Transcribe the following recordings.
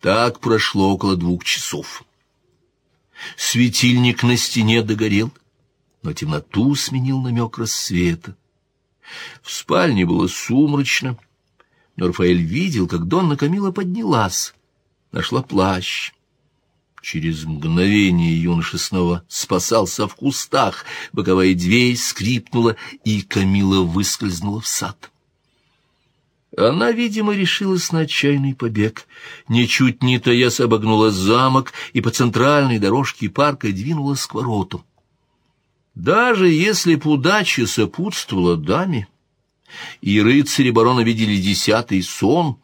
Так прошло около двух часов. Светильник на стене догорел, но темноту сменил намек рассвета. В спальне было сумрачно, но Рафаэль видел, как Донна Камила поднялась, нашла плащ. Через мгновение юноша снова спасался в кустах, боковая дверь скрипнула, и Камила выскользнула в сад. Она, видимо, решилась на отчаянный побег. Ничуть не таясь обогнула замок и по центральной дорожке парка двинулась к воротам. Даже если б удача сопутствовала даме, и рыцари барона видели десятый сон,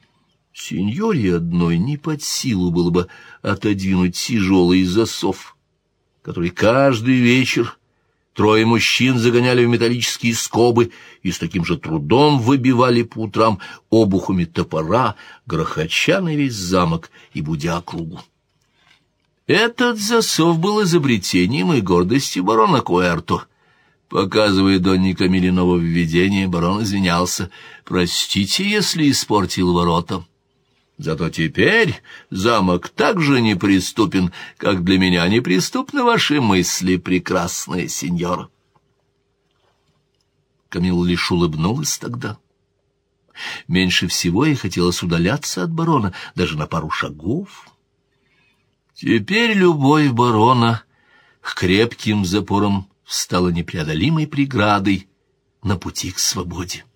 сеньоре одной не под силу было бы отодвинуть тяжелый засов, который каждый вечер Трое мужчин загоняли в металлические скобы и с таким же трудом выбивали по утрам обухами топора, грохоча на весь замок и будя округу. Этот засов был изобретением и гордостью барона Куэрто. Показывая Донни Камиле нововведение, барон извинялся. «Простите, если испортил ворота». Зато теперь замок так же неприступен, как для меня неприступны ваши мысли, прекрасная сеньора. Камил лишь улыбнулась тогда. Меньше всего ей хотелось удаляться от барона, даже на пару шагов. Теперь любовь барона к крепким запорам стала непреодолимой преградой на пути к свободе.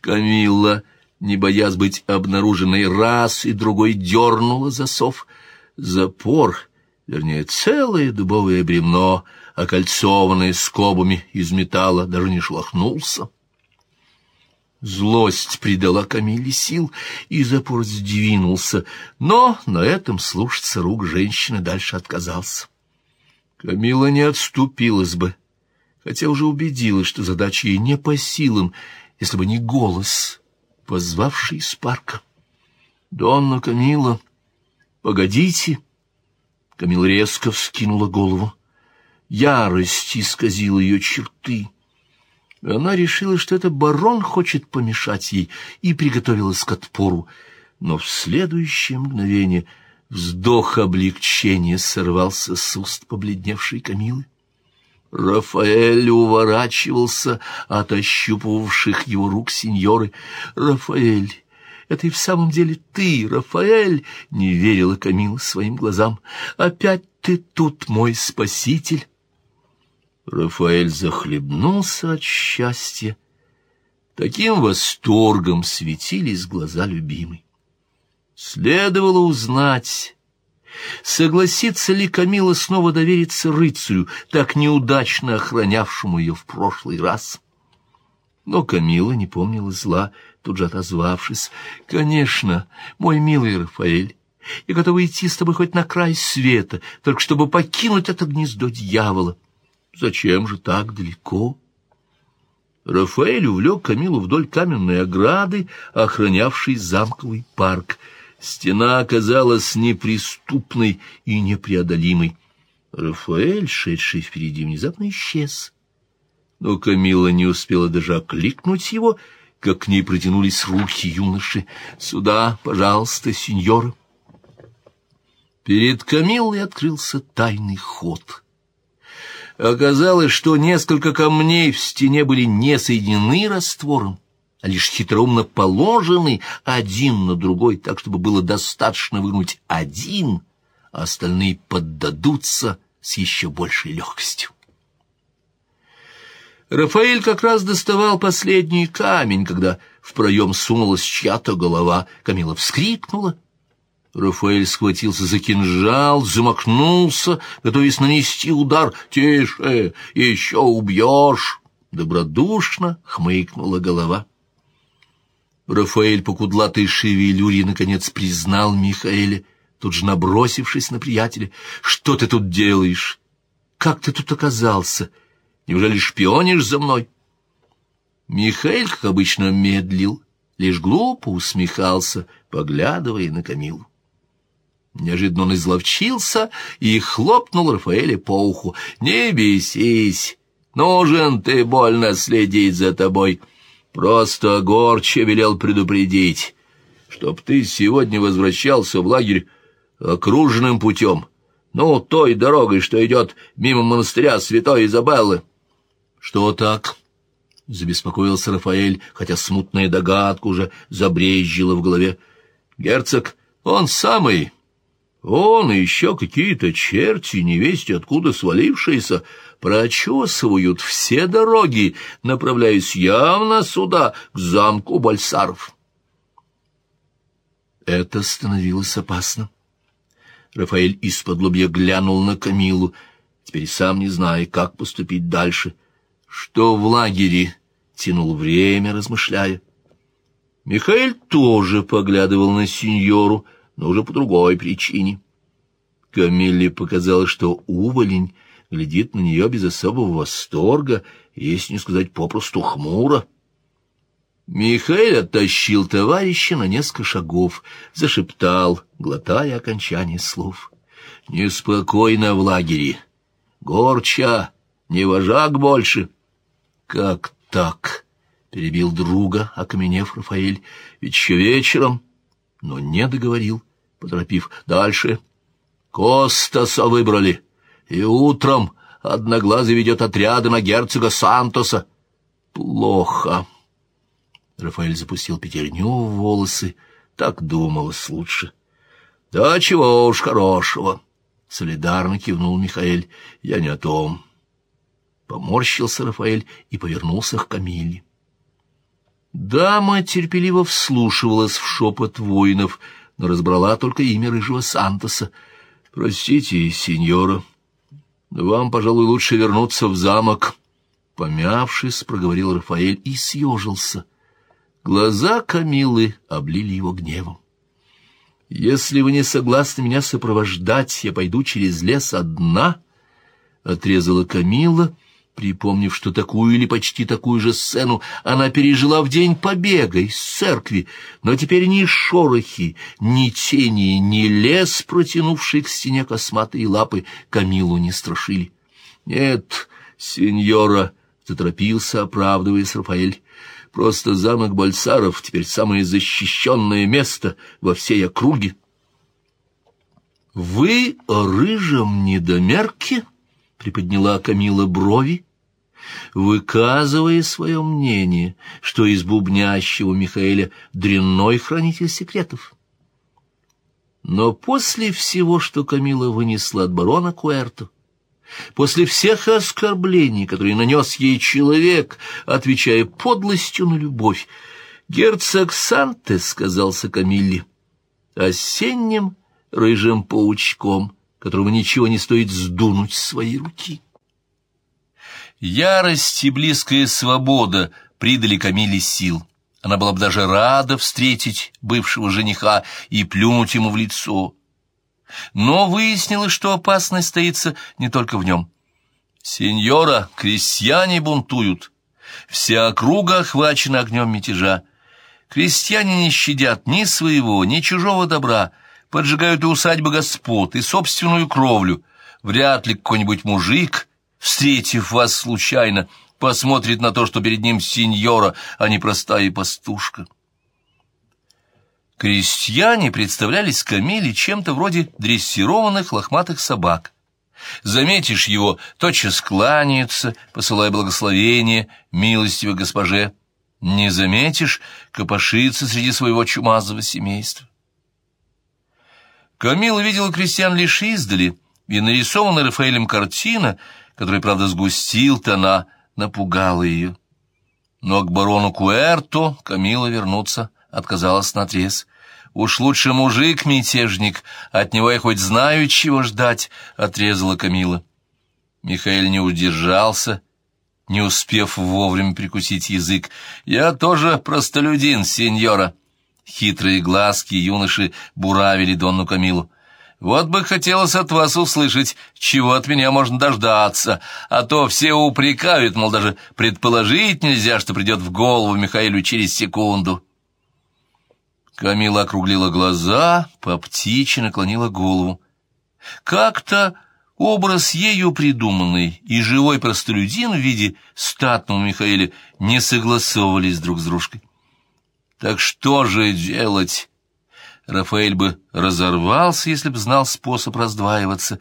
Камилла не боясь быть обнаруженной, раз и другой дернула засов. Запор, вернее, целое дубовое бремно, окольцованное скобами из металла, даже не шлахнулся. Злость придала Камиле сил, и запор сдвинулся, но на этом слушаться рук женщины дальше отказался. Камила не отступилась бы, хотя уже убедилась, что задача ей не по силам, если бы не голос позвавший из парка. «Донна Камила, погодите!» Камила резко вскинула голову. Ярость исказила ее черты. Она решила, что это барон хочет помешать ей, и приготовилась к отпору. Но в следующее мгновение вздох облегчения сорвался с уст побледневшей Камилы. Рафаэль уворачивался от ощупывавших его рук сеньоры. «Рафаэль, это и в самом деле ты, Рафаэль!» — не верила Камила своим глазам. «Опять ты тут, мой спаситель!» Рафаэль захлебнулся от счастья. Таким восторгом светились глаза любимой. Следовало узнать Согласится ли Камила снова довериться рыцарю, так неудачно охранявшему ее в прошлый раз? Но Камила не помнила зла, тут же отозвавшись. «Конечно, мой милый Рафаэль, я готова идти с тобой хоть на край света, только чтобы покинуть это гнездо дьявола. Зачем же так далеко?» Рафаэль увлек Камилу вдоль каменной ограды, охранявшей замковый парк — Стена оказалась неприступной и непреодолимой. Рафаэль, шедший впереди, внезапно исчез. Но Камила не успела даже окликнуть его, как к ней протянулись руки юноши. «Сюда, пожалуйста, сеньор». Перед Камиллой открылся тайный ход. Оказалось, что несколько камней в стене были не соединены раствором, а лишь хитроумно положены один на другой, так, чтобы было достаточно вынуть один, а остальные поддадутся с еще большей легкостью. Рафаэль как раз доставал последний камень, когда в проем сунулась чья-то голова. Камила вскрикнула. Рафаэль схватился за кинжал, замахнулся, готовясь нанести удар. «Тише, еще убьешь!» Добродушно хмыкнула голова. Рафаэль по кудлатой шевелюре наконец признал Михаэля, тут же набросившись на приятеля. «Что ты тут делаешь? Как ты тут оказался? Неужели шпионишь за мной?» Михаил, как обычно, медлил, лишь глупо усмехался, поглядывая на Камилу. Неожиданно он изловчился и хлопнул Рафаэля по уху. «Не бесись! Нужен ты больно следить за тобой!» Просто горче велел предупредить. чтоб ты сегодня возвращался в лагерь окруженным путем, ну, той дорогой, что идет мимо монастыря святой Изабеллы. — Что так? — забеспокоился Рафаэль, хотя смутная догадка уже забрезжила в голове. — Герцог, он самый... Он и еще какие-то черти, невесть откуда свалившиеся, прочесывают все дороги, направляясь явно сюда, к замку Бальсаров. Это становилось опасно. Рафаэль из-под лобья глянул на Камилу, теперь сам не зная, как поступить дальше. Что в лагере? Тянул время, размышляя. Михаил тоже поглядывал на сеньору, но уже по другой причине. Камилле показалось, что уволень глядит на нее без особого восторга, если не сказать попросту хмуро. Михаил оттащил товарища на несколько шагов, зашептал, глотая окончание слов. «Неспокойно в лагере. Горча, не вожак больше». «Как так?» — перебил друга, окаменев Рафаэль. «Ведь еще вечером...» Но не договорил, поторопив. «Дальше. Костаса выбрали, и утром одноглазый ведет отряды на герцога Сантоса. Плохо». Рафаэль запустил пятерню в волосы. Так думалось лучше. — Да чего уж хорошего! — солидарно кивнул Михаэль. — Я не о том. Поморщился Рафаэль и повернулся к Камилле. Дама терпеливо вслушивалась в шепот воинов, но разбрала только имя рыжего Сантоса. — Простите, сеньора, вам, пожалуй, лучше вернуться в замок. Помявшись, проговорил Рафаэль и съежился. — Глаза Камилы облили его гневом. «Если вы не согласны меня сопровождать, я пойду через лес одна», — отрезала Камила, припомнив, что такую или почти такую же сцену она пережила в день побега из церкви, но теперь ни шорохи, ни тени, ни лес, протянувший к стене косматые лапы, Камилу не страшили. «Нет, сеньора», — заторопился, оправдываясь Рафаэль, Просто замок Бальсаров теперь самое защищенное место во всей округе. «Вы о рыжем недомерке?» — приподняла Камила брови, выказывая свое мнение, что из бубнящего Михаэля дрянной хранитель секретов. Но после всего, что Камила вынесла от барона Куэрту, После всех оскорблений, которые нанес ей человек, отвечая подлостью на любовь, герцог Сантес сказался Камилле осенним рыжим паучком, которого ничего не стоит сдунуть с своей руки. Ярость и близкая свобода придали Камиле сил. Она была бы даже рада встретить бывшего жениха и плюнуть ему в лицо. Но выяснилось, что опасность стоится не только в нем. «Сеньора, крестьяне бунтуют. Вся округа охвачена огнем мятежа. Крестьяне не щадят ни своего, ни чужого добра, поджигают и усадьбы господ, и собственную кровлю. Вряд ли какой-нибудь мужик, встретив вас случайно, посмотрит на то, что перед ним сеньора, а не простая пастушка». Крестьяне представлялись Камиле чем-то вроде дрессированных лохматых собак. Заметишь его, тотчас кланяется, посылая благословение милостивой госпоже. Не заметишь, копошится среди своего чумазого семейства. Камила видела крестьян лишь издали, и нарисованная Рафаэлем картина, которая, правда, сгустил тона, напугала ее. Но к барону Куэрто Камила вернуться отказалась наотрез. «Уж лучше мужик-мятежник, от него я хоть знаю, чего ждать», — отрезала Камила. Михаил не удержался, не успев вовремя прикусить язык. «Я тоже простолюдин, сеньора». Хитрые глазки юноши буравили Донну Камилу. «Вот бы хотелось от вас услышать, чего от меня можно дождаться, а то все упрекают, мол, даже предположить нельзя, что придет в голову Михаилу через секунду». Камила округлила глаза, по птичьи наклонила голову. Как-то образ ею придуманный и живой простолюдин в виде статного Михаэля не согласовывались друг с дружкой. «Так что же делать?» Рафаэль бы разорвался, если бы знал способ раздваиваться,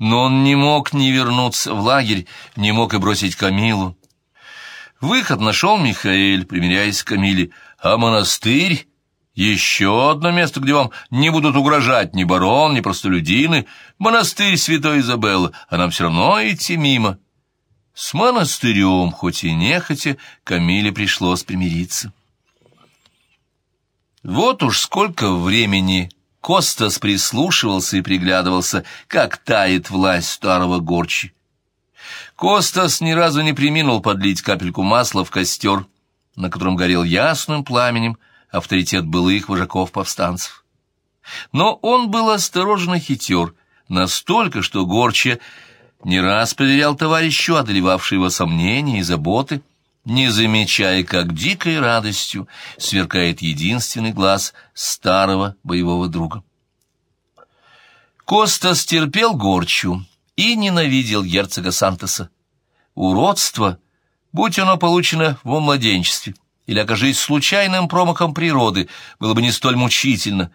но он не мог не вернуться в лагерь, не мог и бросить Камилу. Выход нашел Михаэль, примиряясь к Камиле, а монастырь — еще одно место, где вам не будут угрожать ни барон, ни простолюдины, монастырь святой Изабеллы, а нам все равно идти мимо. С монастырем, хоть и нехотя, Камиле пришлось примириться. Вот уж сколько времени Костас прислушивался и приглядывался, как тает власть старого горчи. Костас ни разу не приминул подлить капельку масла в костер, на котором горел ясным пламенем авторитет былых вожаков-повстанцев. Но он был осторожен и хитер, настолько, что Горча не раз проверял товарищу, одолевавшие его сомнения и заботы, не замечая, как дикой радостью сверкает единственный глаз старого боевого друга. Костас терпел горчу и ненавидел герцога Сантоса. Уродство, будь оно получено во младенчестве, или окажись случайным промахом природы, было бы не столь мучительно,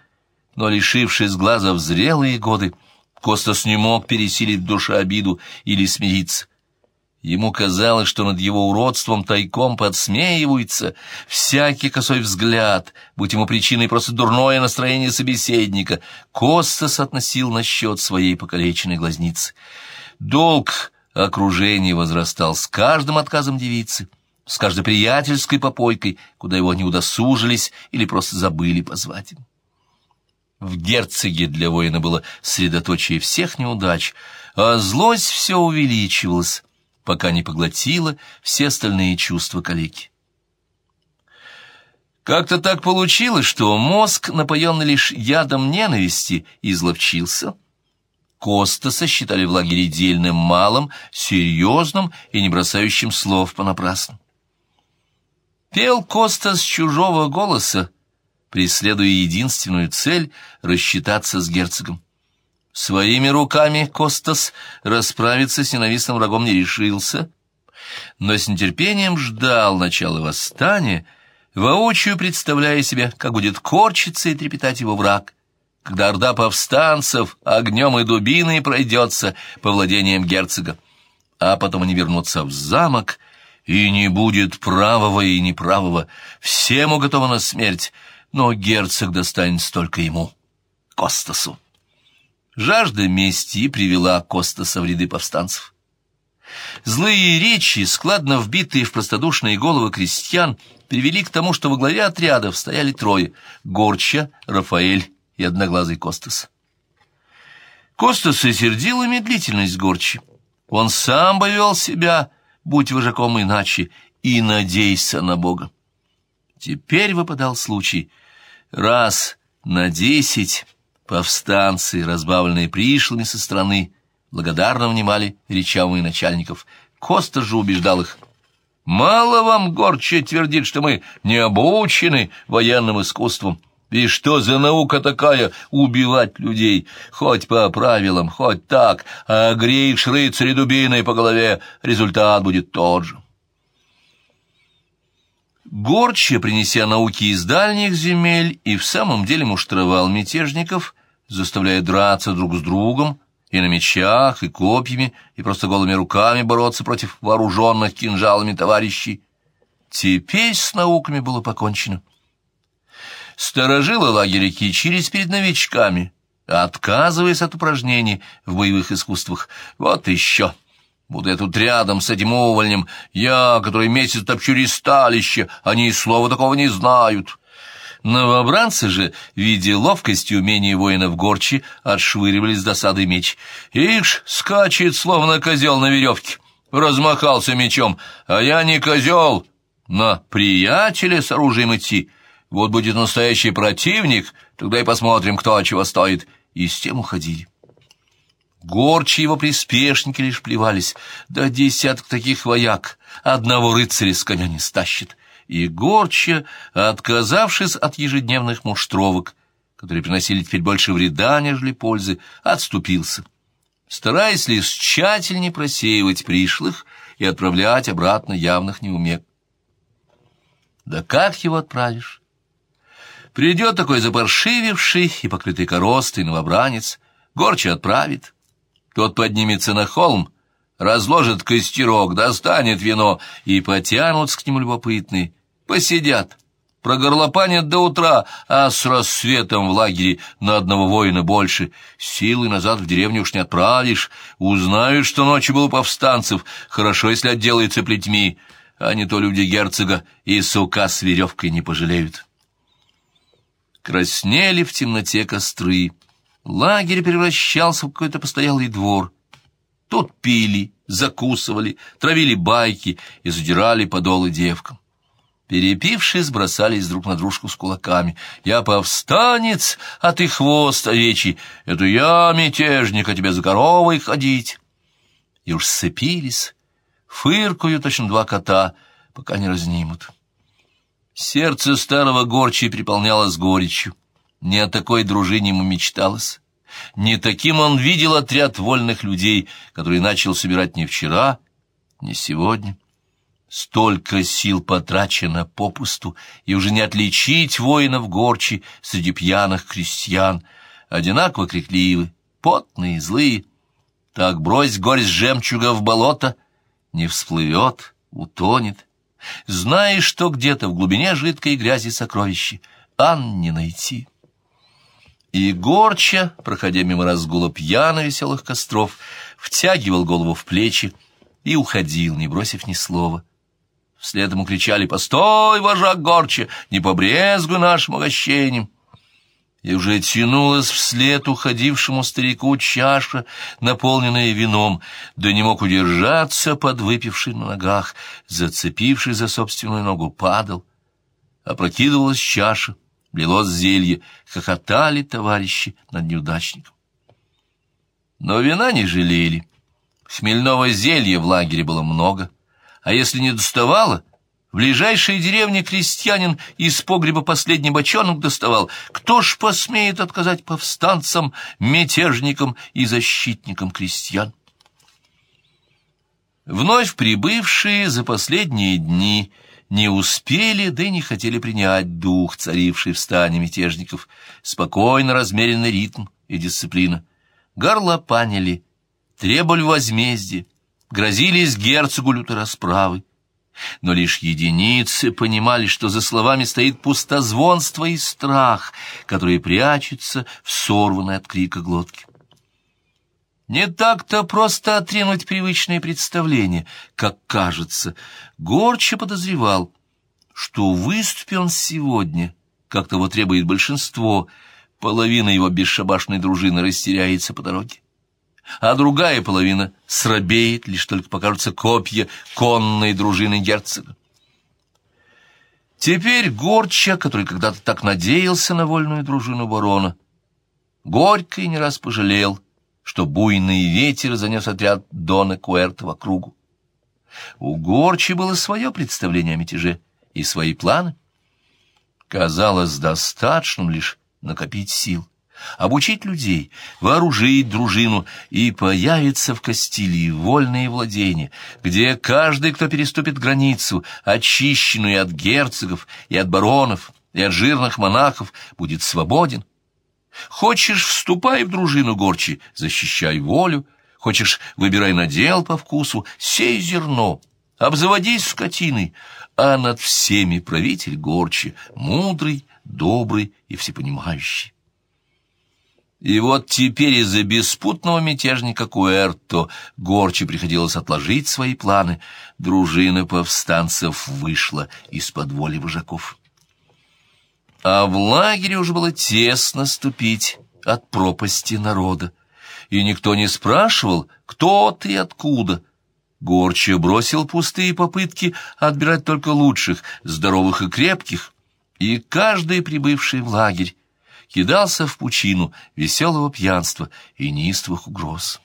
но, лишившись глаза в зрелые годы, Костас не мог пересилить в душе обиду или смириться. Ему казалось, что над его уродством тайком подсмеиваются. Всякий косой взгляд, будь ему причиной просто дурное настроение собеседника, Костас относил на счет своей покалеченной глазницы. Долг окружения возрастал с каждым отказом девицы, с каждой приятельской попойкой, куда его не удосужились или просто забыли позвать. В герцоге для воина было средоточие всех неудач, а злость все увеличивалась пока не поглотила все остальные чувства калеки. Как-то так получилось, что мозг, напоенный лишь ядом ненависти, изловчился. Костаса считали в лагере дельным малым, серьезным и не бросающим слов понапрасну. Пел Коста с чужого голоса, преследуя единственную цель — рассчитаться с герцогом. Своими руками Костас расправиться с ненавистным врагом не решился, но с нетерпением ждал начала восстания, воочию представляя себе, как будет корчиться и трепетать его враг, когда орда повстанцев огнем и дубиной пройдется по владениям герцога, а потом они вернутся в замок, и не будет правого и неправого, всем уготована смерть, но герцог достанется только ему, Костасу. Жажда мести привела Костаса в ряды повстанцев. Злые речи, складно вбитые в простодушные головы крестьян, привели к тому, что во главе отрядов стояли трое — Горча, Рафаэль и Одноглазый Костас. Костаса сердила медлительность Горчи. Он сам бы вел себя, будь вожаком иначе, и надейся на Бога. Теперь выпадал случай. Раз на десять Повстанцы, разбавленные пришлыми со стороны, благодарно внимали речам начальников. Коста же убеждал их. «Мало вам горче твердит, что мы не обучены военным искусством. И что за наука такая — убивать людей, хоть по правилам, хоть так, а греешь рыцаря дубиной по голове, результат будет тот же». Горче, принеся науки из дальних земель, и в самом деле муштровал мятежников, заставляя драться друг с другом, и на мечах, и копьями, и просто голыми руками бороться против вооруженных кинжалами товарищей. Теперь с науками было покончено. Сторожилы лагеря кичились перед новичками, отказываясь от упражнений в боевых искусствах. Вот еще! Буду я тут рядом с этим увольнем, я, который месяц топчу ресталище, они и слова такого не знают. Новобранцы же, видя ловкость и умение воинов горчи, отшвыривали с досадой меч. Ишь, скачет, словно козел на веревке. Размахался мечом, а я не козел, на приятеля с оружием идти. Вот будет настоящий противник, тогда и посмотрим, кто чего стоит. И с тем уходили. Горчи его приспешники лишь плевались, да десяток таких вояк, одного рыцаря с коня не стащит. И Горча, отказавшись от ежедневных муштровок, которые приносили теперь больше вреда, нежели пользы, отступился, стараясь лишь тщательнее просеивать пришлых и отправлять обратно явных неумек. Да как его отправишь? Придет такой запаршививший и покрытый коростой новобранец, горча отправит. Тот поднимется на холм, разложит костерок, достанет вино, и потянутся к нему любопытные, посидят, Прогорлопанят до утра, а с рассветом в лагере на одного воина больше. Силы назад в деревню уж не отправишь. Узнают, что ночью был повстанцев. Хорошо, если отделаются плетьми, а не то люди герцога и сука с веревкой не пожалеют. Краснели в темноте костры. Лагерь превращался в какой-то постоялый двор. Тут пили, закусывали, травили байки и задирали подолы девкам. Перепившись, бросались друг на дружку с кулаками. «Я повстанец, а ты хвост овечий! Это я, мятежник, а тебе за коровой ходить!» И уж сцепились, фыркую точно два кота, пока не разнимут. Сердце старого горчи переполнялось горечью. Не о такой дружине ему мечталось. Не таким он видел отряд вольных людей, который начал собирать не вчера, не сегодня. Столько сил потрачено попусту, и уже не отличить воинов горчи среди пьяных крестьян. Одинаково крикливы, потные, злые. Так брось горсть жемчуга в болото, не всплывет, утонет. Знаешь, что где-то в глубине жидкой грязи сокровища, ан не найти. И Горча, проходя мимо разгула пьяно веселых костров, втягивал голову в плечи и уходил, не бросив ни слова. Вслед ему кричали «Постой, вожак Горча, не побрезгуй нашим угощением!» И уже тянулась вслед уходившему старику чаша, наполненная вином, да не мог удержаться, подвыпивший на ногах, зацепивший за собственную ногу, падал. Опрокидывалась чаша, лилось зелье, хохотали товарищи над неудачником. Но вина не жалели. Хмельного зелья в лагере было много — а если не доставало, в ближайшей деревне крестьянин из погреба последний бочонок доставал. Кто ж посмеет отказать повстанцам, мятежникам и защитникам крестьян? Вновь прибывшие за последние дни не успели, да и не хотели принять дух, царивший в стане мятежников, спокойно размеренный ритм и дисциплина. Горлопанили, требовали возмездия, грозились герцогу лютой расправы. Но лишь единицы понимали, что за словами стоит пустозвонство и страх, которые прячутся в сорванной от крика глотке. Не так-то просто отринуть привычные представления, как кажется. Горче подозревал, что выступил он сегодня, как того требует большинство, половина его бесшабашной дружины растеряется по дороге а другая половина срабеет, лишь только покажутся копья конной дружины герцога. Теперь Горча, который когда-то так надеялся на вольную дружину барона, горько и не раз пожалел, что буйный ветер занес отряд Дона Куэрта в округу. У Горчи было свое представление о мятеже и свои планы. Казалось достаточным лишь накопить сил обучить людей, вооружить дружину, и появится в Кастилии вольные владения, где каждый, кто переступит границу, очищенную от герцогов и от баронов, и от жирных монахов, будет свободен. Хочешь, вступай в дружину горчи, защищай волю, хочешь, выбирай надел по вкусу, сей зерно, обзаводись скотиной, а над всеми правитель горчи, мудрый, добрый и всепонимающий. И вот теперь из-за беспутного мятежника Куэрто Горчи приходилось отложить свои планы. Дружина повстанцев вышла из-под воли вожаков. А в лагере уже было тесно ступить от пропасти народа. И никто не спрашивал, кто ты и откуда. Горчи бросил пустые попытки отбирать только лучших, здоровых и крепких, и каждый прибывший в лагерь кидался в пучину веселого пьянства и неистовых угроз.